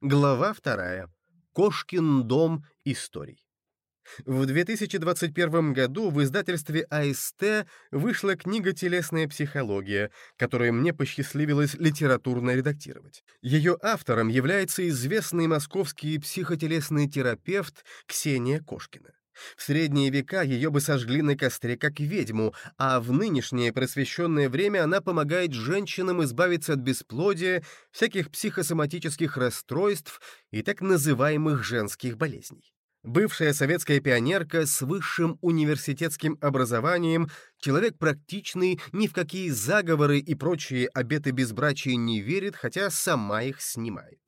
Глава вторая. Кошкин дом историй. В 2021 году в издательстве АСТ вышла книга «Телесная психология», которую мне посчастливилось литературно редактировать. Ее автором является известный московский психотелесный терапевт Ксения Кошкина. В средние века ее бы сожгли на костре как ведьму, а в нынешнее просвещенное время она помогает женщинам избавиться от бесплодия, всяких психосоматических расстройств и так называемых женских болезней. Бывшая советская пионерка с высшим университетским образованием, человек практичный, ни в какие заговоры и прочие обеты безбрачия не верит, хотя сама их снимает.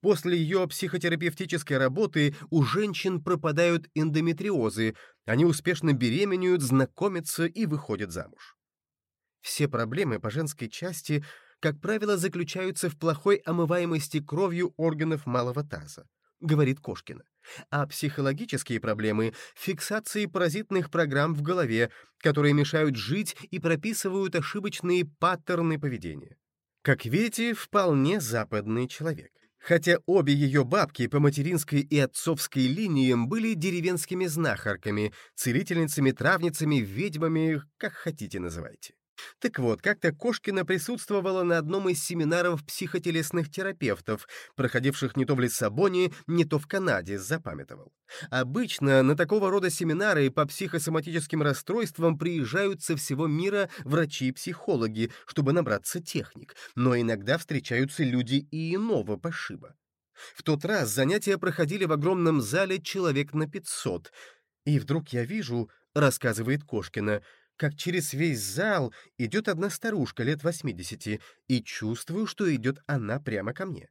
После ее психотерапевтической работы у женщин пропадают эндометриозы, они успешно беременеют, знакомятся и выходят замуж. Все проблемы по женской части, как правило, заключаются в плохой омываемости кровью органов малого таза, говорит Кошкина. А психологические проблемы — фиксации паразитных программ в голове, которые мешают жить и прописывают ошибочные паттерны поведения. Как видите, вполне западный человек. Хотя обе ее бабки по материнской и отцовской линиям были деревенскими знахарками, целительницами, травницами, ведьмами, как хотите называйте. Так вот, как-то Кошкина присутствовала на одном из семинаров психотелесных терапевтов, проходивших не то в Лиссабоне, не то в Канаде, запамятовал. Обычно на такого рода семинары по психосоматическим расстройствам приезжают со всего мира врачи и психологи, чтобы набраться техник, но иногда встречаются люди и иного пошиба. В тот раз занятия проходили в огромном зале человек на 500, и вдруг я вижу, рассказывает Кошкина, как через весь зал идет одна старушка лет 80, и чувствую, что идет она прямо ко мне.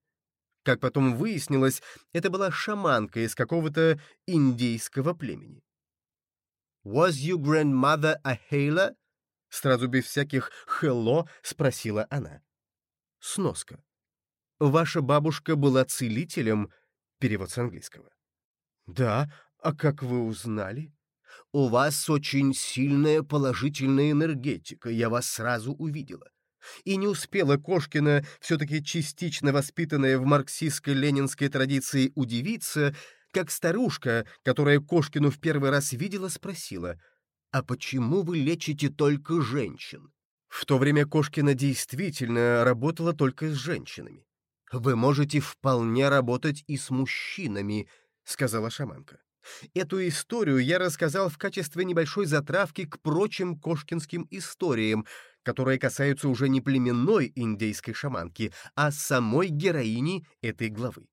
Как потом выяснилось, это была шаманка из какого-то индейского племени. «Was your grandmother a healer?» Сразу без всяких «hello» спросила она. Сноска. «Ваша бабушка была целителем?» Перевод с английского. «Да, а как вы узнали?» У вас очень сильная положительная энергетика, я вас сразу увидела. И не успела Кошкина, все-таки частично воспитанная в марксистско-ленинской традиции, удивиться, как старушка, которая Кошкину в первый раз видела, спросила, «А почему вы лечите только женщин?» В то время Кошкина действительно работала только с женщинами. «Вы можете вполне работать и с мужчинами», — сказала шаманка. Эту историю я рассказал в качестве небольшой затравки к прочим кошкинским историям, которые касаются уже не племенной индейской шаманки, а самой героини этой главы.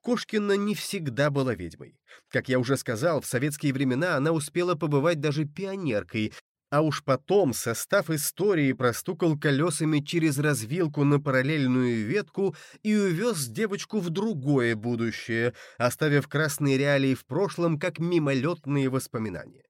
Кошкина не всегда была ведьмой. Как я уже сказал, в советские времена она успела побывать даже пионеркой, а уж потом состав истории простукал колесами через развилку на параллельную ветку и увез девочку в другое будущее, оставив красные реалии в прошлом как мимолетные воспоминания.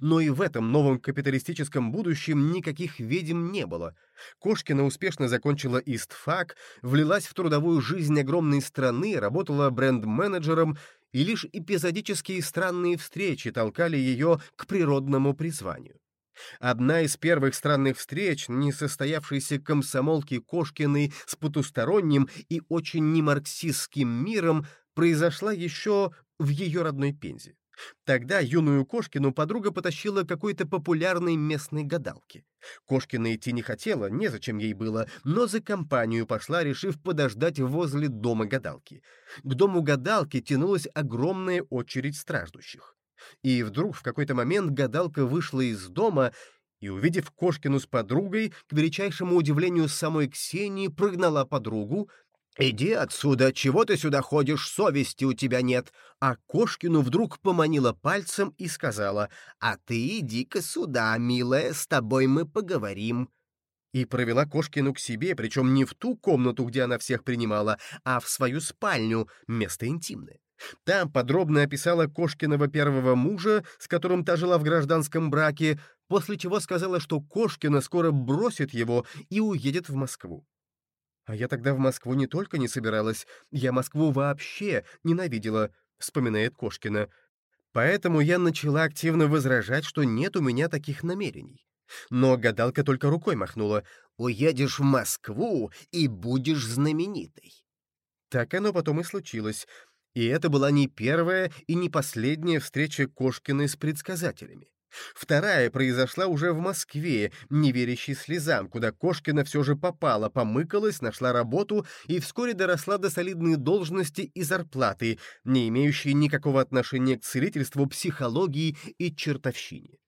Но и в этом новом капиталистическом будущем никаких ведьм не было. Кошкина успешно закончила ИСТФАК, влилась в трудовую жизнь огромной страны, работала бренд-менеджером, и лишь эпизодические странные встречи толкали ее к природному призванию. Одна из первых странных встреч несостоявшейся комсомолки Кошкиной с потусторонним и очень немарксистским миром произошла еще в ее родной Пензе. Тогда юную Кошкину подруга потащила какой-то популярной местной гадалке. Кошкина идти не хотела, незачем ей было, но за компанию пошла, решив подождать возле дома гадалки. К дому гадалки тянулась огромная очередь страждущих. И вдруг в какой-то момент гадалка вышла из дома и, увидев Кошкину с подругой, к величайшему удивлению самой Ксении, прогнала подругу, «Иди отсюда, чего ты сюда ходишь, совести у тебя нет!» А Кошкину вдруг поманила пальцем и сказала, «А ты иди-ка сюда, милая, с тобой мы поговорим». И провела Кошкину к себе, причем не в ту комнату, где она всех принимала, а в свою спальню, место интимное. Там подробно описала Кошкиного первого мужа, с которым та жила в гражданском браке, после чего сказала, что Кошкина скоро бросит его и уедет в Москву. А я тогда в Москву не только не собиралась, я Москву вообще ненавидела, вспоминает Кошкина. Поэтому я начала активно возражать, что нет у меня таких намерений. Но гадалка только рукой махнула. «Уедешь в Москву и будешь знаменитой». Так оно потом и случилось. И это была не первая и не последняя встреча Кошкиной с предсказателями. Вторая произошла уже в Москве, не слезам, куда Кошкина все же попала, помыкалась, нашла работу и вскоре доросла до солидной должности и зарплаты, не имеющей никакого отношения к целительству, психологии и чертовщине.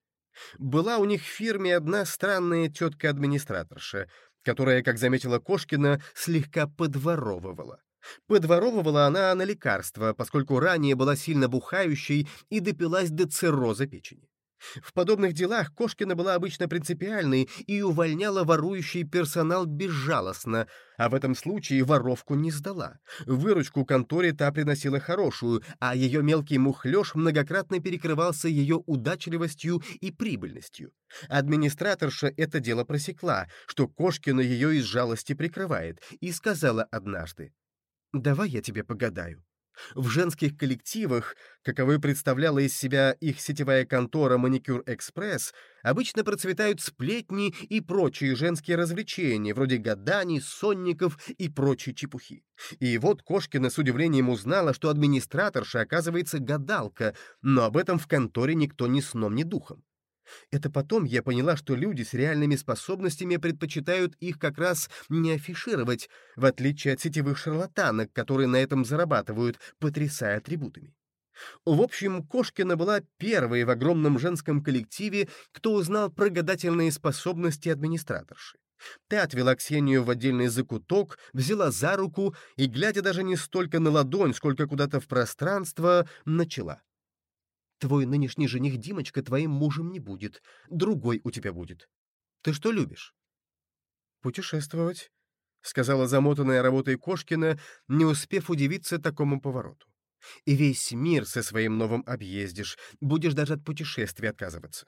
Была у них в фирме одна странная тетка-администраторша, которая, как заметила Кошкина, слегка подворовывала. Подворовывала она на лекарства, поскольку ранее была сильно бухающей и допилась до цирроза печени. В подобных делах Кошкина была обычно принципиальной и увольняла ворующий персонал безжалостно, а в этом случае воровку не сдала. Выручку конторе та приносила хорошую, а ее мелкий мухлёж многократно перекрывался ее удачливостью и прибыльностью. Администраторша это дело просекла, что Кошкина ее из жалости прикрывает, и сказала однажды, Давай я тебе погадаю. В женских коллективах, каковы представляла из себя их сетевая контора «Маникюр Экспресс», обычно процветают сплетни и прочие женские развлечения, вроде гаданий, сонников и прочей чепухи. И вот Кошкина с удивлением узнала, что администраторша, оказывается, гадалка, но об этом в конторе никто ни сном, ни духом. Это потом я поняла, что люди с реальными способностями предпочитают их как раз не афишировать, в отличие от сетевых шарлатанок, которые на этом зарабатывают, потрясая атрибутами. В общем, Кошкина была первой в огромном женском коллективе, кто узнал про гадательные способности администраторши. Ты отвела Ксению в отдельный закуток, взяла за руку и, глядя даже не столько на ладонь, сколько куда-то в пространство, начала. Твой нынешний жених Димочка твоим мужем не будет, другой у тебя будет. Ты что любишь?» «Путешествовать», — сказала замотанная работой Кошкина, не успев удивиться такому повороту. «И весь мир со своим новым объездишь, будешь даже от путешествий отказываться».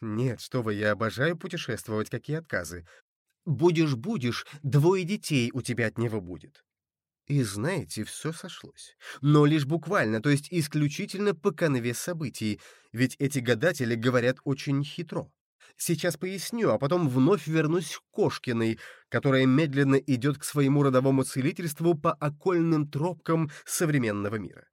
«Нет, что вы, я обожаю путешествовать, какие отказы. Будешь-будешь, двое детей у тебя от него будет. И знаете, все сошлось. Но лишь буквально, то есть исключительно по канве событий, ведь эти гадатели говорят очень хитро. Сейчас поясню, а потом вновь вернусь к Кошкиной, которая медленно идет к своему родовому целительству по окольным тропкам современного мира.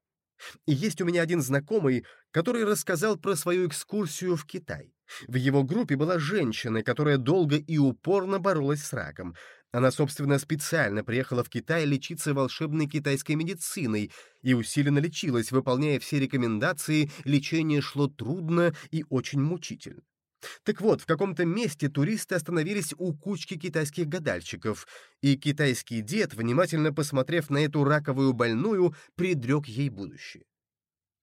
есть у меня один знакомый, который рассказал про свою экскурсию в Китай. В его группе была женщина, которая долго и упорно боролась с раком, она, собственно, специально приехала в Китай лечиться волшебной китайской медициной и усиленно лечилась, выполняя все рекомендации, лечение шло трудно и очень мучительно. Так вот, в каком-то месте туристы остановились у кучки китайских гадальщиков, и китайский дед, внимательно посмотрев на эту раковую больную, предрек ей будущее.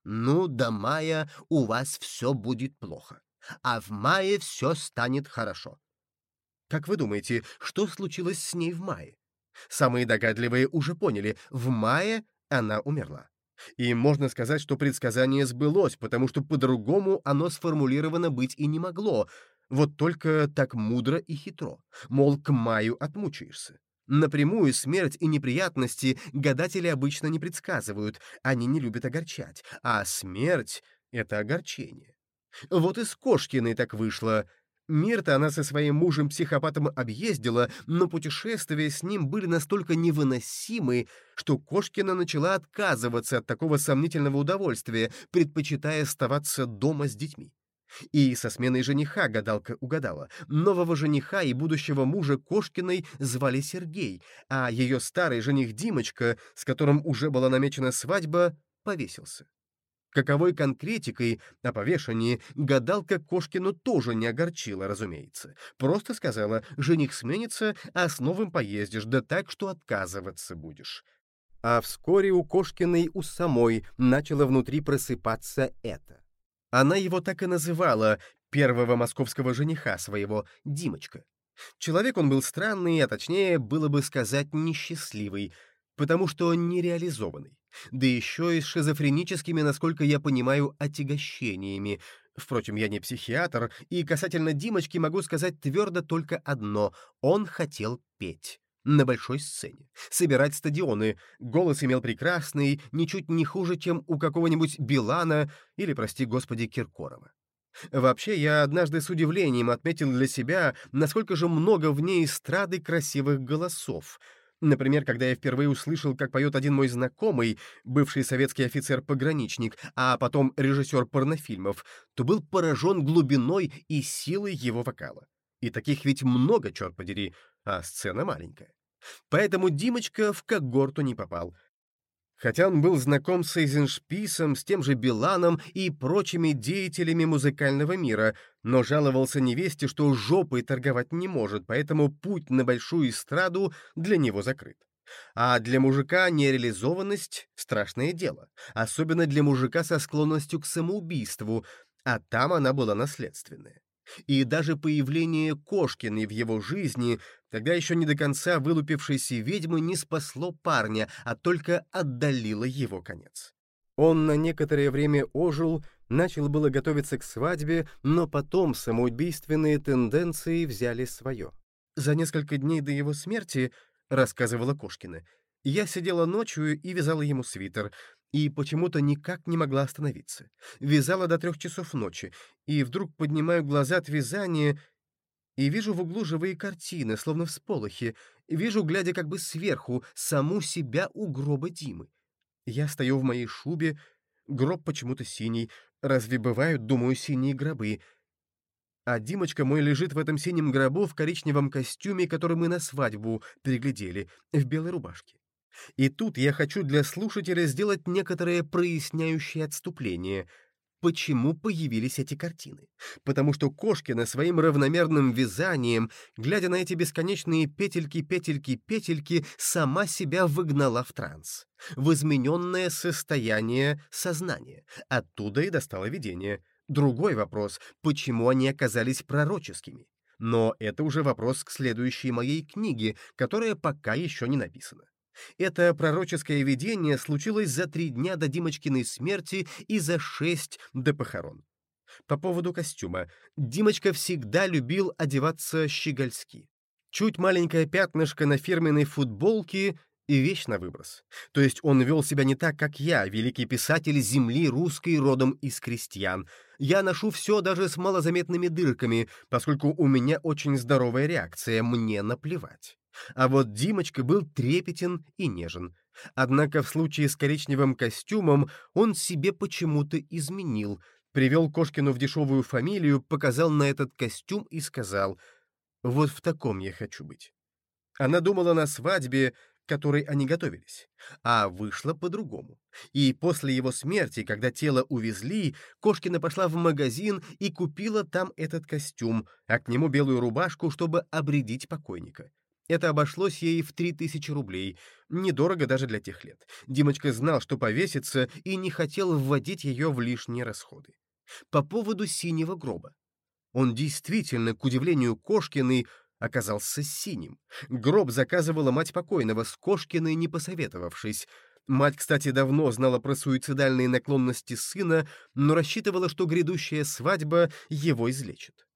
«Ну, до мая у вас все будет плохо, а в мае все станет хорошо. Как вы думаете, что случилось с ней в мае? Самые догадливые уже поняли, в мае она умерла. И можно сказать, что предсказание сбылось, потому что по-другому оно сформулировано быть и не могло, вот только так мудро и хитро, мол, к маю отмучаешься. Напрямую смерть и неприятности гадатели обычно не предсказывают, они не любят огорчать, а смерть — это огорчение. Вот и с Кошкиной так вышло, Мир-то она со своим мужем-психопатом объездила, но путешествия с ним были настолько невыносимы, что Кошкина начала отказываться от такого сомнительного удовольствия, предпочитая оставаться дома с детьми. И со сменой жениха гадалка угадала. Нового жениха и будущего мужа Кошкиной звали Сергей, а ее старый жених Димочка, с которым уже была намечена свадьба, повесился. Каковой конкретикой о повешении гадалка Кошкину тоже не огорчила, разумеется. Просто сказала, жених сменится, а с новым поездишь, да так, что отказываться будешь. А вскоре у Кошкиной у самой начало внутри просыпаться это. Она его так и называла, первого московского жениха своего, Димочка. Человек он был странный, а точнее, было бы сказать, несчастливый, потому что нереализованный, да еще и с шизофреническими, насколько я понимаю, отягощениями. Впрочем, я не психиатр, и касательно Димочки могу сказать твердо только одно — он хотел петь. На большой сцене. Собирать стадионы. Голос имел прекрасный, ничуть не хуже, чем у какого-нибудь Билана или, прости господи, Киркорова. Вообще, я однажды с удивлением отметил для себя, насколько же много в ней эстрады красивых голосов — Например, когда я впервые услышал, как поет один мой знакомый, бывший советский офицер-пограничник, а потом режиссер порнофильмов, то был поражен глубиной и силой его вокала. И таких ведь много, черт подери, а сцена маленькая. Поэтому Димочка в когорту не попал — Хотя он был знаком с Эйзеншписом, с тем же Биланом и прочими деятелями музыкального мира, но жаловался невесте, что жопой торговать не может, поэтому путь на большую эстраду для него закрыт. А для мужика нереализованность — страшное дело, особенно для мужика со склонностью к самоубийству, а там она была наследственная. И даже появление Кошкиной в его жизни, тогда еще не до конца вылупившейся ведьмы, не спасло парня, а только отдалило его конец. Он на некоторое время ожил, начал было готовиться к свадьбе, но потом самоубийственные тенденции взяли свое. За несколько дней до его смерти, рассказывала Кошкина, я сидела ночью и вязала ему свитер, и почему-то никак не могла остановиться. Вязала до трех часов ночи, и вдруг поднимаю глаза от вязания и вижу в углу живые картины, словно всполохи, вижу, глядя как бы сверху, саму себя у гроба Димы. Я стою в моей шубе, гроб почему-то синий, разве бывают, думаю, синие гробы? А Димочка мой лежит в этом синем гробу в коричневом костюме, который мы на свадьбу переглядели, в белой рубашке. И тут я хочу для слушателя сделать некоторое проясняющее отступление. Почему появились эти картины? Потому что Кошкина своим равномерным вязанием, глядя на эти бесконечные петельки, петельки, петельки, сама себя выгнала в транс, в измененное состояние сознания. Оттуда и достало видение. Другой вопрос — почему они оказались пророческими? Но это уже вопрос к следующей моей книге, которая пока еще не написана. Это пророческое видение случилось за три дня до Димочкиной смерти и за шесть до похорон. По поводу костюма. Димочка всегда любил одеваться щегольски. Чуть маленькое пятнышко на фирменной футболке и вещь на выброс. То есть он вел себя не так, как я, великий писатель земли русской родом из крестьян. Я ношу все даже с малозаметными дырками, поскольку у меня очень здоровая реакция, мне наплевать. А вот Димочка был трепетен и нежен. Однако в случае с коричневым костюмом он себе почему-то изменил, привел Кошкину в дешевую фамилию, показал на этот костюм и сказал «Вот в таком я хочу быть». Она думала на свадьбе, которой они готовились, а вышло по-другому. И после его смерти, когда тело увезли, Кошкина пошла в магазин и купила там этот костюм, а к нему белую рубашку, чтобы обредить покойника. Это обошлось ей в 3000 рублей. Недорого даже для тех лет. Димочка знал, что повесится, и не хотел вводить ее в лишние расходы. По поводу синего гроба. Он действительно, к удивлению Кошкиной, оказался синим. Гроб заказывала мать покойного, с Кошкиной не посоветовавшись. Мать, кстати, давно знала про суицидальные наклонности сына, но рассчитывала, что грядущая свадьба его излечит.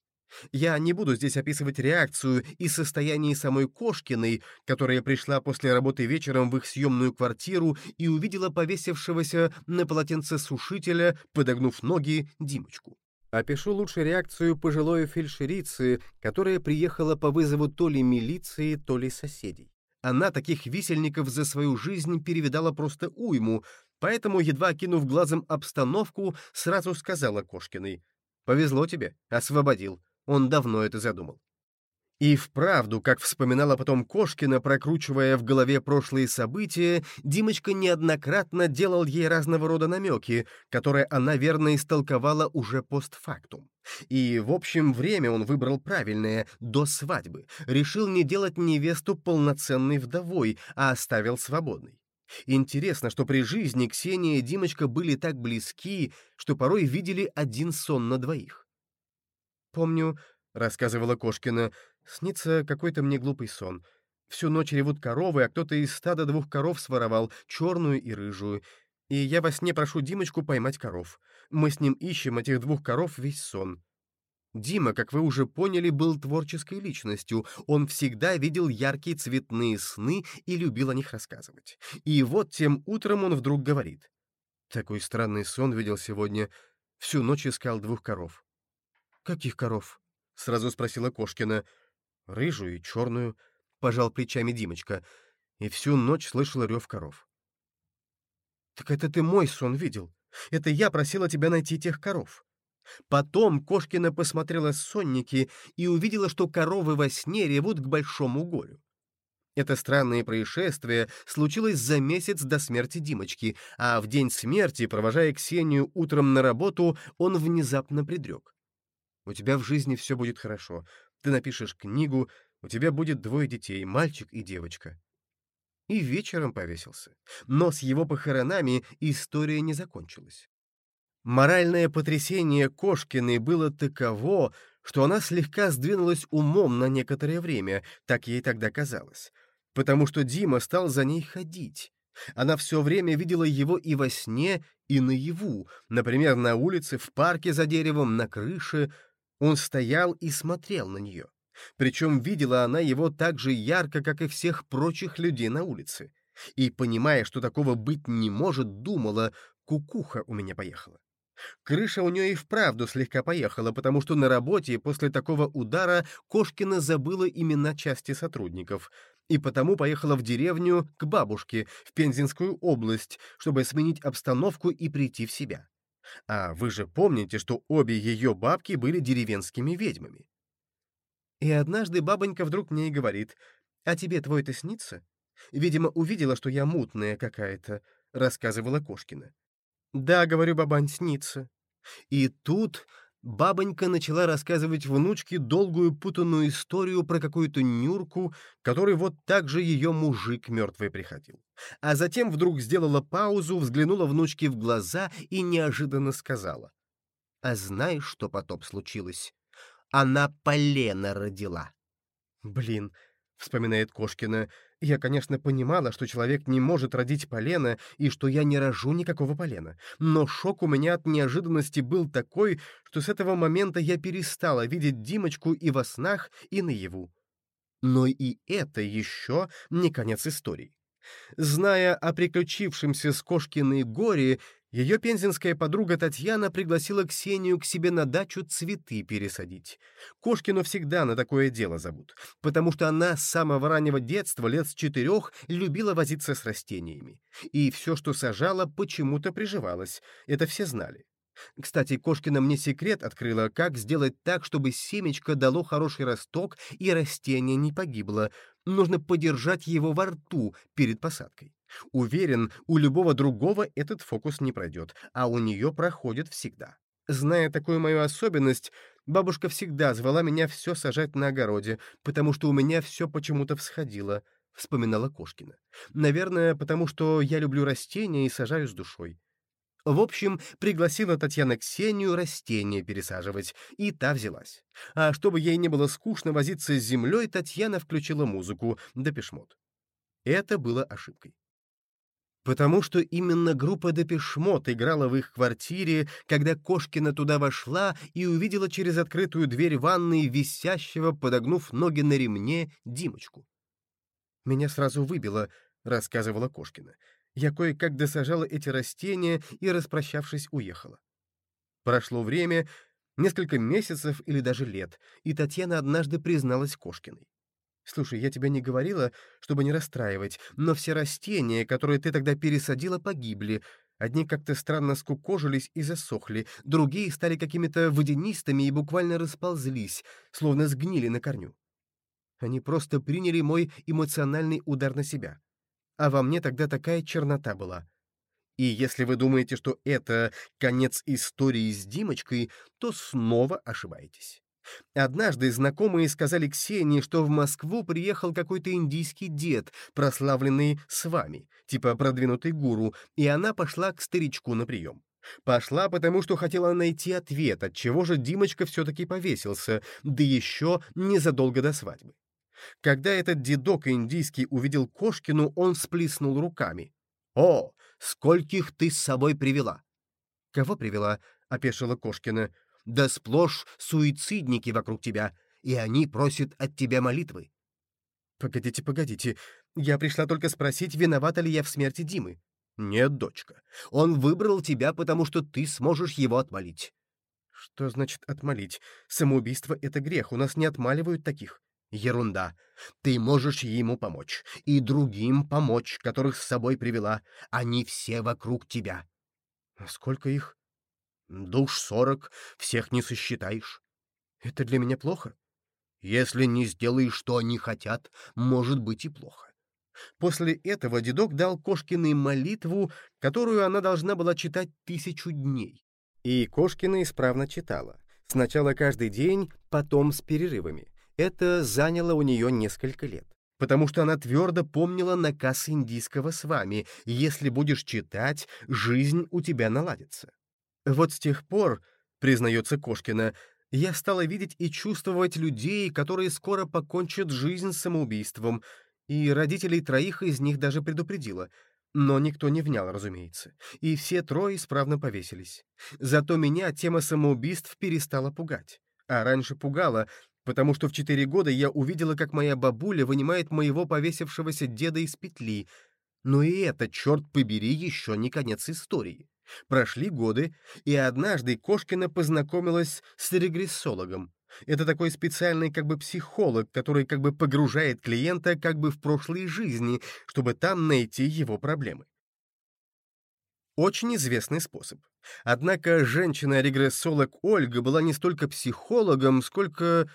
Я не буду здесь описывать реакцию и состояние самой Кошкиной, которая пришла после работы вечером в их съемную квартиру и увидела повесившегося на полотенце сушителя, подогнув ноги, Димочку. Опишу лучше реакцию пожилой фельдшерицы, которая приехала по вызову то ли милиции, то ли соседей. Она таких висельников за свою жизнь перевидала просто уйму, поэтому, едва окинув глазом обстановку, сразу сказала Кошкиной, «Повезло тебе, освободил. Он давно это задумал. И вправду, как вспоминала потом Кошкина, прокручивая в голове прошлые события, Димочка неоднократно делал ей разного рода намеки, которые она верно истолковала уже постфактум. И, в общем, время он выбрал правильное, до свадьбы. Решил не делать невесту полноценной вдовой, а оставил свободной. Интересно, что при жизни Ксения и Димочка были так близки, что порой видели один сон на двоих. «Помню», — рассказывала Кошкина, — «снится какой-то мне глупый сон. Всю ночь ревут коровы, а кто-то из стада двух коров своровал, черную и рыжую. И я во сне прошу Димочку поймать коров. Мы с ним ищем этих двух коров весь сон». Дима, как вы уже поняли, был творческой личностью. Он всегда видел яркие цветные сны и любил о них рассказывать. И вот тем утром он вдруг говорит. Такой странный сон видел сегодня. Всю ночь искал двух коров. «Каких коров?» — сразу спросила Кошкина. «Рыжую и черную», — пожал плечами Димочка. и всю ночь слышала рев коров. «Так это ты мой сон видел. Это я просила тебя найти тех коров». Потом Кошкина посмотрела сонники и увидела, что коровы во сне ревут к большому горю. Это странное происшествие случилось за месяц до смерти Димочки, а в день смерти, провожая Ксению утром на работу, он внезапно предрек. «У тебя в жизни все будет хорошо. Ты напишешь книгу, у тебя будет двое детей, мальчик и девочка и вечером повесился. Но с его похоронами история не закончилась. Моральное потрясение Кошкиной было таково, что она слегка сдвинулась умом на некоторое время, так ей тогда казалось, потому что Дима стал за ней ходить. Она все время видела его и во сне, и наяву, например, на улице, в парке за деревом, на крыше. Он стоял и смотрел на нее. Причем видела она его так же ярко, как и всех прочих людей на улице. И, понимая, что такого быть не может, думала, кукуха у меня поехала. Крыша у нее и вправду слегка поехала, потому что на работе после такого удара Кошкина забыла имена части сотрудников, и потому поехала в деревню к бабушке, в Пензенскую область, чтобы сменить обстановку и прийти в себя. А вы же помните, что обе ее бабки были деревенскими ведьмами. И однажды бабонька вдруг мне и говорит, «А тебе твой-то снится?» Видимо, увидела, что я мутная какая-то, — рассказывала Кошкина. «Да, — говорю, бабань, — снится». И тут бабонька начала рассказывать внучке долгую путанную историю про какую-то Нюрку, которой вот так же ее мужик мертвый приходил. А затем вдруг сделала паузу, взглянула внучке в глаза и неожиданно сказала. «А знаешь, что потом случилось? Она полено родила. Блин, вспоминает Кошкина, я, конечно, понимала, что человек не может родить полено и что я не рожу никакого полена. Но шок у меня от неожиданности был такой, что с этого момента я перестала видеть Димочку и во снах, и наяву. Но и это еще не конец истории. Зная о приключившемся с Кошкиной горе, ее пензенская подруга Татьяна пригласила Ксению к себе на дачу цветы пересадить. Кошкину всегда на такое дело зовут, потому что она с самого раннего детства, лет с четырех, любила возиться с растениями. И все, что сажала, почему-то приживалось. Это все знали. Кстати, Кошкина мне секрет открыла, как сделать так, чтобы семечко дало хороший росток и растение не погибло. Нужно подержать его во рту перед посадкой. Уверен, у любого другого этот фокус не пройдет, а у нее проходит всегда. Зная такую мою особенность, бабушка всегда звала меня все сажать на огороде, потому что у меня все почему-то всходило, — вспоминала Кошкина. Наверное, потому что я люблю растения и сажаю с душой. В общем, пригласила Татьяна Ксению растения пересаживать, и та взялась. А чтобы ей не было скучно возиться с землей, Татьяна включила музыку, да пешмот. Это было ошибкой. Потому что именно группа Депешмот играла в их квартире, когда Кошкина туда вошла и увидела через открытую дверь ванной висящего, подогнув ноги на ремне, Димочку. «Меня сразу выбило», — рассказывала Кошкина. «Я кое-как досажала эти растения и, распрощавшись, уехала». Прошло время, несколько месяцев или даже лет, и Татьяна однажды призналась Кошкиной. Слушай, я тебе не говорила, чтобы не расстраивать, но все растения, которые ты тогда пересадила, погибли. Одни как-то странно скукожились и засохли, другие стали какими-то водянистыми и буквально расползлись, словно сгнили на корню. Они просто приняли мой эмоциональный удар на себя. А во мне тогда такая чернота была. И если вы думаете, что это конец истории с Димочкой, то снова ошибаетесь. Однажды знакомые сказали Ксении, что в Москву приехал какой-то индийский дед, прославленный с вами, типа продвинутый гуру, и она пошла к старичку на прием. Пошла, потому что хотела найти ответ, от чего же Димочка все-таки повесился, да еще незадолго до свадьбы. Когда этот дедок индийский увидел Кошкину, он сплеснул руками. «О, скольких ты с собой привела!» «Кого привела?» — опешила Кошкина да сплошь суицидники вокруг тебя, и они просят от тебя молитвы. Погодите, погодите, я пришла только спросить, виновата ли я в смерти Димы. Нет, дочка, он выбрал тебя, потому что ты сможешь его отмолить. Что значит отмолить? Самоубийство — это грех, у нас не отмаливают таких. Ерунда. Ты можешь ему помочь. И другим помочь, которых с собой привела. Они все вокруг тебя. А сколько их? Душ сорок, всех не сосчитаешь. Это для меня плохо? Если не сделаешь, что они хотят, может быть и плохо. После этого дедок дал Кошкиной молитву, которую она должна была читать тысячу дней. И Кошкина исправно читала. Сначала каждый день, потом с перерывами. Это заняло у нее несколько лет. Потому что она твердо помнила наказ индийского с вами «Если будешь читать, жизнь у тебя наладится». Вот с тех пор, признается Кошкина, я стала видеть и чувствовать людей, которые скоро покончат жизнь самоубийством, и родителей троих из них даже предупредила. Но никто не внял, разумеется, и все трое исправно повесились. Зато меня тема самоубийств перестала пугать. А раньше пугала, потому что в четыре года я увидела, как моя бабуля вынимает моего повесившегося деда из петли. Но и это, черт побери, еще не конец истории. Прошли годы, и однажды Кошкина познакомилась с регрессологом. Это такой специальный как бы психолог, который как бы погружает клиента как бы в прошлые жизни, чтобы там найти его проблемы. Очень известный способ. Однако женщина-регрессолог Ольга была не столько психологом, сколько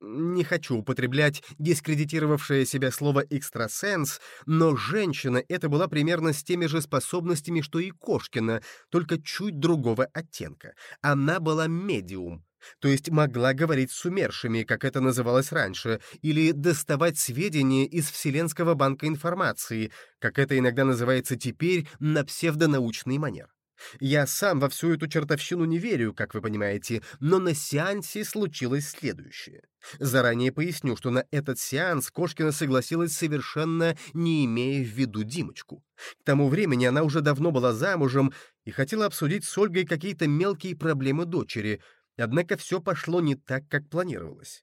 не хочу употреблять дискредитировавшее себя слово «экстрасенс», но женщина эта была примерно с теми же способностями, что и Кошкина, только чуть другого оттенка. Она была медиум, то есть могла говорить с умершими, как это называлось раньше, или доставать сведения из Вселенского банка информации, как это иногда называется теперь на псевдонаучный манер. Я сам во всю эту чертовщину не верю, как вы понимаете, но на сеансе случилось следующее. Заранее поясню, что на этот сеанс Кошкина согласилась совершенно не имея в виду Димочку. К тому времени она уже давно была замужем и хотела обсудить с Ольгой какие-то мелкие проблемы дочери, однако все пошло не так, как планировалось.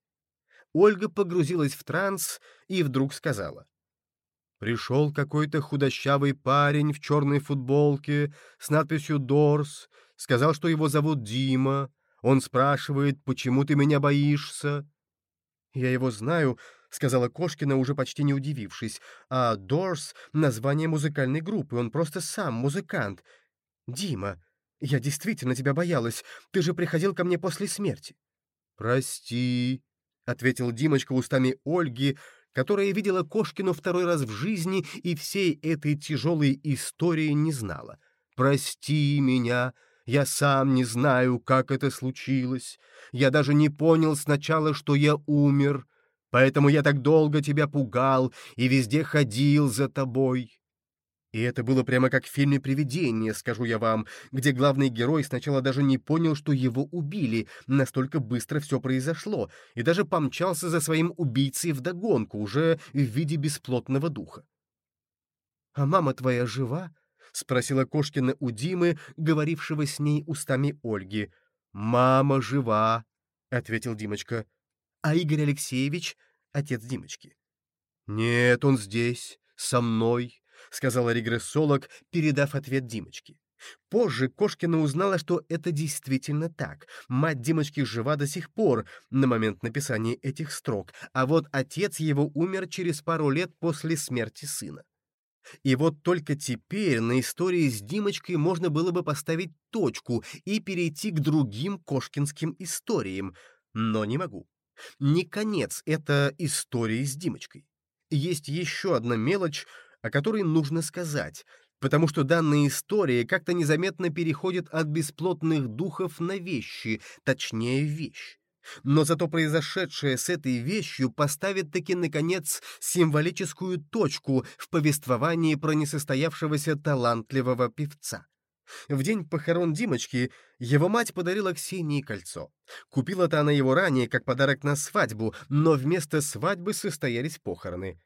Ольга погрузилась в транс и вдруг сказала. Пришел какой-то худощавый парень в черной футболке с надписью «Дорс», сказал, что его зовут Дима. Он спрашивает, почему ты меня боишься? «Я его знаю», — сказала Кошкина, уже почти не удивившись. «А Дорс — название музыкальной группы, он просто сам музыкант. Дима, я действительно тебя боялась, ты же приходил ко мне после смерти». «Прости», — ответил Димочка устами Ольги, которая видела Кошкину второй раз в жизни и всей этой тяжелой истории не знала. «Прости меня, я сам не знаю, как это случилось. Я даже не понял сначала, что я умер, поэтому я так долго тебя пугал и везде ходил за тобой. И это было прямо как в фильме «Привидение», скажу я вам, где главный герой сначала даже не понял, что его убили, настолько быстро все произошло, и даже помчался за своим убийцей вдогонку, уже в виде бесплотного духа. «А мама твоя жива?» — спросила Кошкина у Димы, говорившего с ней устами Ольги. «Мама жива», — ответил Димочка. «А Игорь Алексеевич — отец Димочки?» «Нет, он здесь, со мной», — сказала регрессолог, передав ответ Димочке. Позже Кошкина узнала, что это действительно так. Мать Димочки жива до сих пор, на момент написания этих строк, а вот отец его умер через пару лет после смерти сына. И вот только теперь на истории с Димочкой можно было бы поставить точку и перейти к другим кошкинским историям, но не могу. Не конец это истории с Димочкой. Есть еще одна мелочь, о которой нужно сказать, потому что данная история как-то незаметно переходит от бесплотных духов на вещи, точнее, вещь. Но зато произошедшее с этой вещью поставит таки, наконец, символическую точку в повествовании про несостоявшегося талантливого певца. В день похорон Димочки его мать подарила Ксении кольцо. Купила-то она его ранее как подарок на свадьбу, но вместо свадьбы состоялись похороны.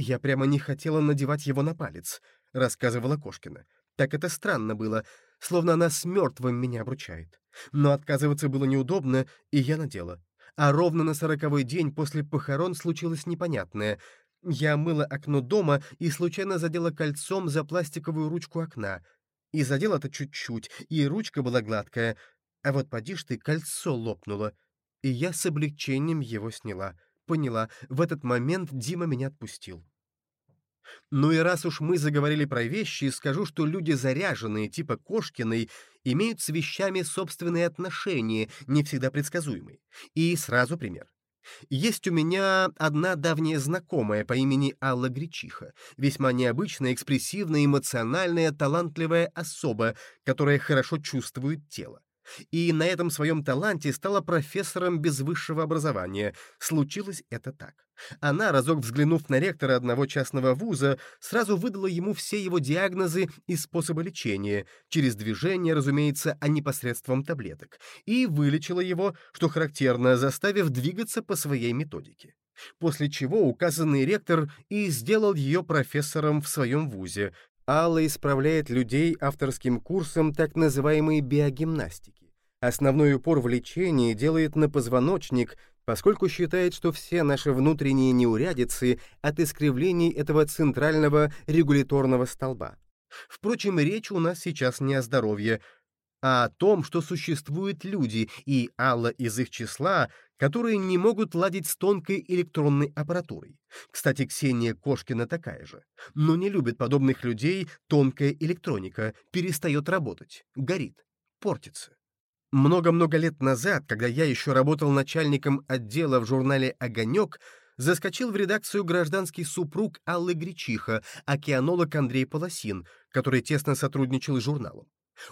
«Я прямо не хотела надевать его на палец», — рассказывала Кошкина. «Так это странно было, словно она с мертвым меня обручает. Но отказываться было неудобно, и я надела. А ровно на сороковой день после похорон случилось непонятное. Я мыла окно дома и случайно задела кольцом за пластиковую ручку окна. И задела-то чуть-чуть, и ручка была гладкая. А вот поди ты, кольцо лопнуло. И я с облегчением его сняла. Поняла, в этот момент Дима меня отпустил. Ну и раз уж мы заговорили про вещи, скажу, что люди заряженные, типа Кошкиной, имеют с вещами собственные отношения, не всегда предсказуемые. И сразу пример. Есть у меня одна давняя знакомая по имени Алла Гречиха, весьма необычная, экспрессивная, эмоциональная, талантливая особа, которая хорошо чувствует тело. И на этом своем таланте стала профессором без высшего образования. Случилось это так. Она, разок взглянув на ректора одного частного вуза, сразу выдала ему все его диагнозы и способы лечения, через движение, разумеется, а не посредством таблеток, и вылечила его, что характерно, заставив двигаться по своей методике. После чего указанный ректор и сделал ее профессором в своем вузе, Алла исправляет людей авторским курсом так называемой биогимнастики. Основной упор в лечении делает на позвоночник, поскольку считает, что все наши внутренние неурядицы от искривлений этого центрального регуляторного столба. Впрочем, речь у нас сейчас не о здоровье, а о том, что существуют люди, и Алла из их числа, которые не могут ладить с тонкой электронной аппаратурой. Кстати, Ксения Кошкина такая же. Но не любит подобных людей тонкая электроника, перестает работать, горит, портится. Много-много лет назад, когда я еще работал начальником отдела в журнале «Огонек», заскочил в редакцию гражданский супруг Аллы Гречиха, океанолог Андрей Полосин, который тесно сотрудничал с журналом.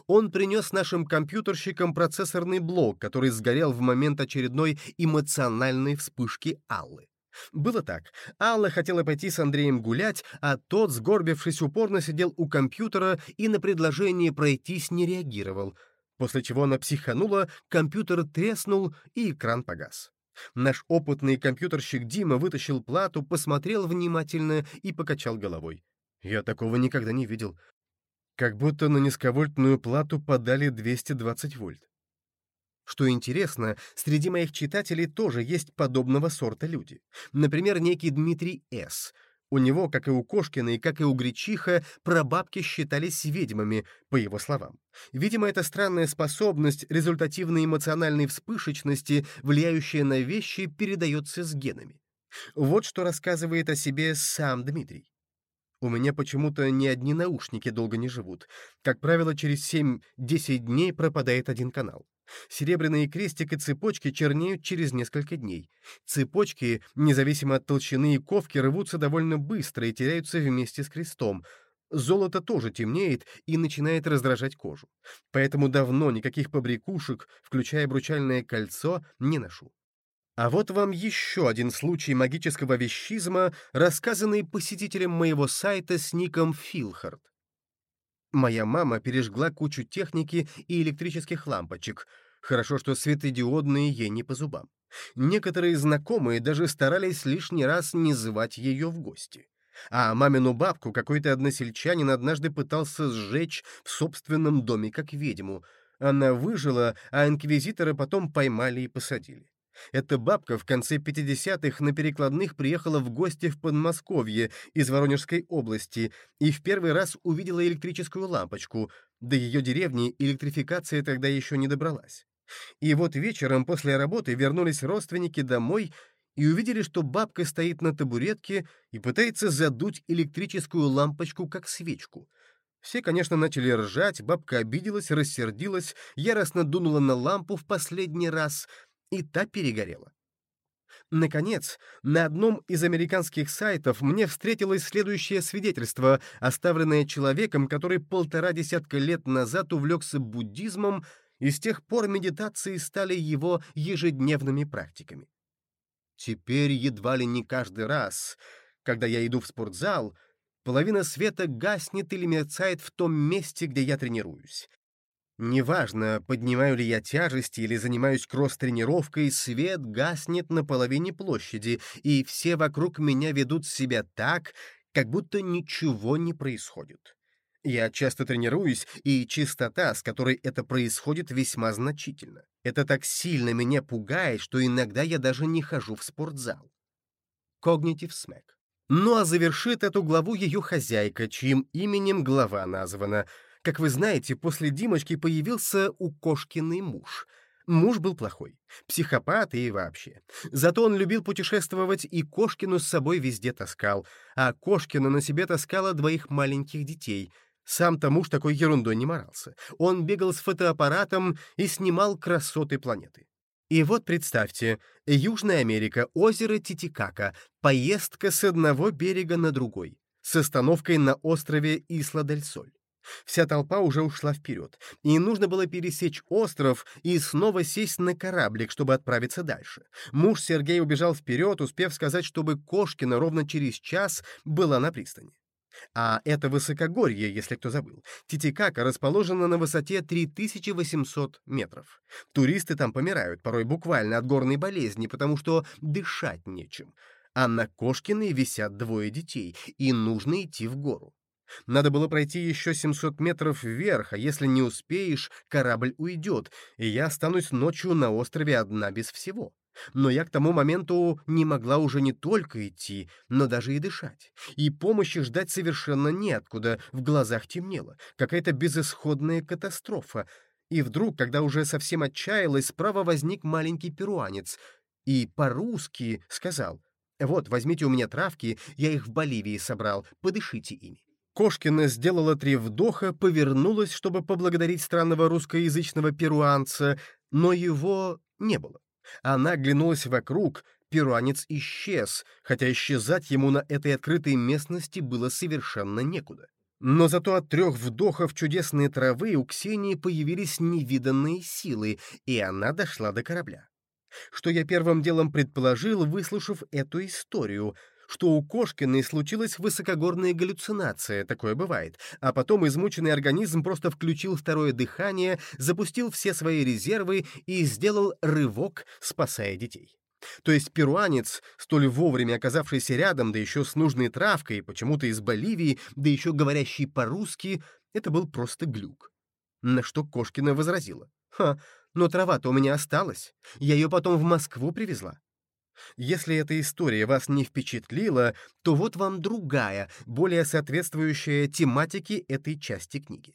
Он принес нашим компьютерщикам процессорный блок, который сгорел в момент очередной эмоциональной вспышки Аллы. Было так. Алла хотела пойти с Андреем гулять, а тот, сгорбившись, упорно сидел у компьютера и на предложение пройтись не реагировал — после чего она психанула, компьютер треснул и экран погас. Наш опытный компьютерщик Дима вытащил плату, посмотрел внимательно и покачал головой. Я такого никогда не видел. Как будто на низковольтную плату подали 220 вольт. Что интересно, среди моих читателей тоже есть подобного сорта люди. Например, некий Дмитрий С., у него, как и у Кошкина и как и у Гречиха, прабабки считались ведьмами, по его словам. Видимо, эта странная способность результативной эмоциональной вспышечности, влияющая на вещи, передается с генами. Вот что рассказывает о себе сам Дмитрий. У меня почему-то ни одни наушники долго не живут. Как правило, через 7-10 дней пропадает один канал. Серебряные крестик и цепочки чернеют через несколько дней. Цепочки, независимо от толщины и ковки, рвутся довольно быстро и теряются вместе с крестом. Золото тоже темнеет и начинает раздражать кожу. Поэтому давно никаких побрякушек, включая обручальное кольцо, не ношу. А вот вам еще один случай магического вещизма, рассказанный посетителем моего сайта с ником Филхард. Моя мама пережгла кучу техники и электрических лампочек. Хорошо, что светодиодные ей не по зубам. Некоторые знакомые даже старались лишний раз не звать ее в гости. А мамину бабку какой-то односельчанин однажды пытался сжечь в собственном доме как ведьму. Она выжила, а инквизитора потом поймали и посадили. Эта бабка в конце 50-х на перекладных приехала в гости в Подмосковье из Воронежской области и в первый раз увидела электрическую лампочку. До ее деревни электрификация тогда еще не добралась. И вот вечером после работы вернулись родственники домой и увидели, что бабка стоит на табуретке и пытается задуть электрическую лампочку как свечку. Все, конечно, начали ржать, бабка обиделась, рассердилась, яростно дунула на лампу в последний раз, и та перегорела. Наконец, на одном из американских сайтов мне встретилось следующее свидетельство, оставленное человеком, который полтора десятка лет назад увлекся буддизмом, и с тех пор медитации стали его ежедневными практиками. Теперь едва ли не каждый раз, когда я иду в спортзал, половина света гаснет или мерцает в том месте, где я тренируюсь. Неважно, поднимаю ли я тяжести или занимаюсь кросс-тренировкой, свет гаснет на половине площади, и все вокруг меня ведут себя так, как будто ничего не происходит. Я часто тренируюсь, и частота, с которой это происходит, весьма значительна. Это так сильно меня пугает, что иногда я даже не хожу в спортзал. Cognitive Smack. Ну а завершит эту главу ее хозяйка, чьим именем глава названа — как вы знаете, после Димочки появился у Кошкиной муж. Муж был плохой, психопат и вообще. Зато он любил путешествовать и Кошкину с собой везде таскал, а Кошкина на себе таскала двоих маленьких детей. Сам-то муж такой ерундой не морался. Он бегал с фотоаппаратом и снимал красоты планеты. И вот представьте, Южная Америка, озеро Титикака, поездка с одного берега на другой, с остановкой на острове Исла-дель-Соль. Вся толпа уже ушла вперед, и нужно было пересечь остров и снова сесть на кораблик, чтобы отправиться дальше. Муж Сергей убежал вперед, успев сказать, чтобы Кошкина ровно через час была на пристани. А это высокогорье, если кто забыл. Титикака расположена на высоте 3800 метров. Туристы там помирают, порой буквально от горной болезни, потому что дышать нечем. А на Кошкиной висят двое детей, и нужно идти в гору. Надо было пройти еще 700 метров вверх, а если не успеешь, корабль уйдет, и я останусь ночью на острове одна без всего. Но я к тому моменту не могла уже не только идти, но даже и дышать. И помощи ждать совершенно неоткуда, в глазах темнело. Какая-то безысходная катастрофа. И вдруг, когда уже совсем отчаялась, справа возник маленький перуанец. И по-русски сказал, «Вот, возьмите у меня травки, я их в Боливии собрал, подышите ими». Кошкина сделала три вдоха, повернулась, чтобы поблагодарить странного русскоязычного перуанца, но его не было. Она оглянулась вокруг, перуанец исчез, хотя исчезать ему на этой открытой местности было совершенно некуда. Но зато от трех вдохов чудесной травы у Ксении появились невиданные силы, и она дошла до корабля. Что я первым делом предположил, выслушав эту историю — что у Кошкиной случилась высокогорная галлюцинация, такое бывает, а потом измученный организм просто включил второе дыхание, запустил все свои резервы и сделал рывок, спасая детей. То есть перуанец, столь вовремя оказавшийся рядом, да еще с нужной травкой, почему-то из Боливии, да еще говорящий по-русски, это был просто глюк. На что Кошкина возразила. «Ха, но трава-то у меня осталась. Я ее потом в Москву привезла. Если эта история вас не впечатлила, то вот вам другая, более соответствующая тематике этой части книги.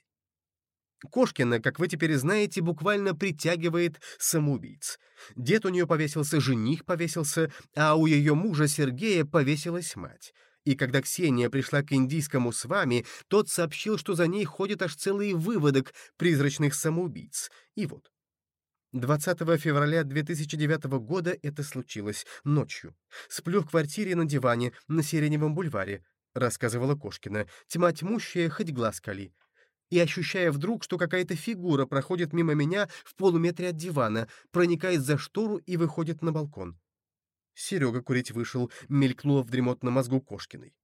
Кошкина, как вы теперь знаете, буквально притягивает самоубийц. Дед у нее повесился, жених повесился, а у ее мужа Сергея повесилась мать. И когда Ксения пришла к индийскому с вами, тот сообщил, что за ней ходит аж целый выводок призрачных самоубийц. И вот, 20 февраля 2009 года это случилось, ночью. Сплю в квартире на диване на Сиреневом бульваре, рассказывала Кошкина, тьма тьмущая, хоть глаз кали. И ощущая вдруг, что какая-то фигура проходит мимо меня в полуметре от дивана, проникает за штору и выходит на балкон. Серега курить вышел, мелькнуло в дремотном мозгу Кошкиной.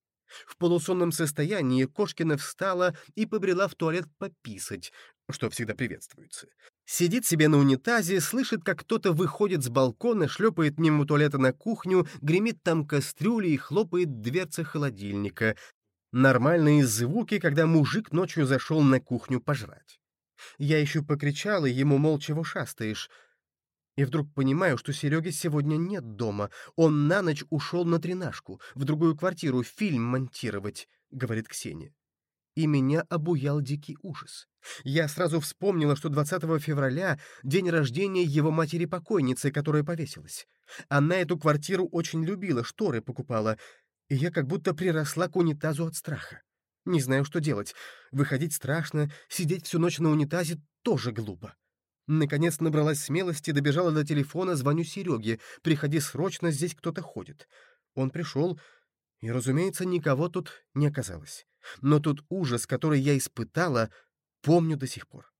В полусонном состоянии Кошкина встала и побрела в туалет пописать, что всегда приветствуется. Сидит себе на унитазе, слышит, как кто-то выходит с балкона, шлепает мимо туалета на кухню, гремит там кастрюли и хлопает дверца холодильника. Нормальные звуки, когда мужик ночью зашел на кухню пожрать. Я еще покричала ему, мол, чего шастаешь. И вдруг понимаю, что Сереги сегодня нет дома. Он на ночь ушел на тренажку, в другую квартиру, фильм монтировать, — говорит Ксения и меня обуял дикий ужас. Я сразу вспомнила, что 20 февраля — день рождения его матери-покойницы, которая повесилась. Она эту квартиру очень любила, шторы покупала, и я как будто приросла к унитазу от страха. Не знаю, что делать. Выходить страшно, сидеть всю ночь на унитазе тоже глупо. Наконец набралась смелости, добежала до телефона, звоню Сереге. «Приходи срочно, здесь кто-то ходит». Он пришел, и, разумеется, никого тут не оказалось. Но тот ужас, который я испытала, помню до сих пор.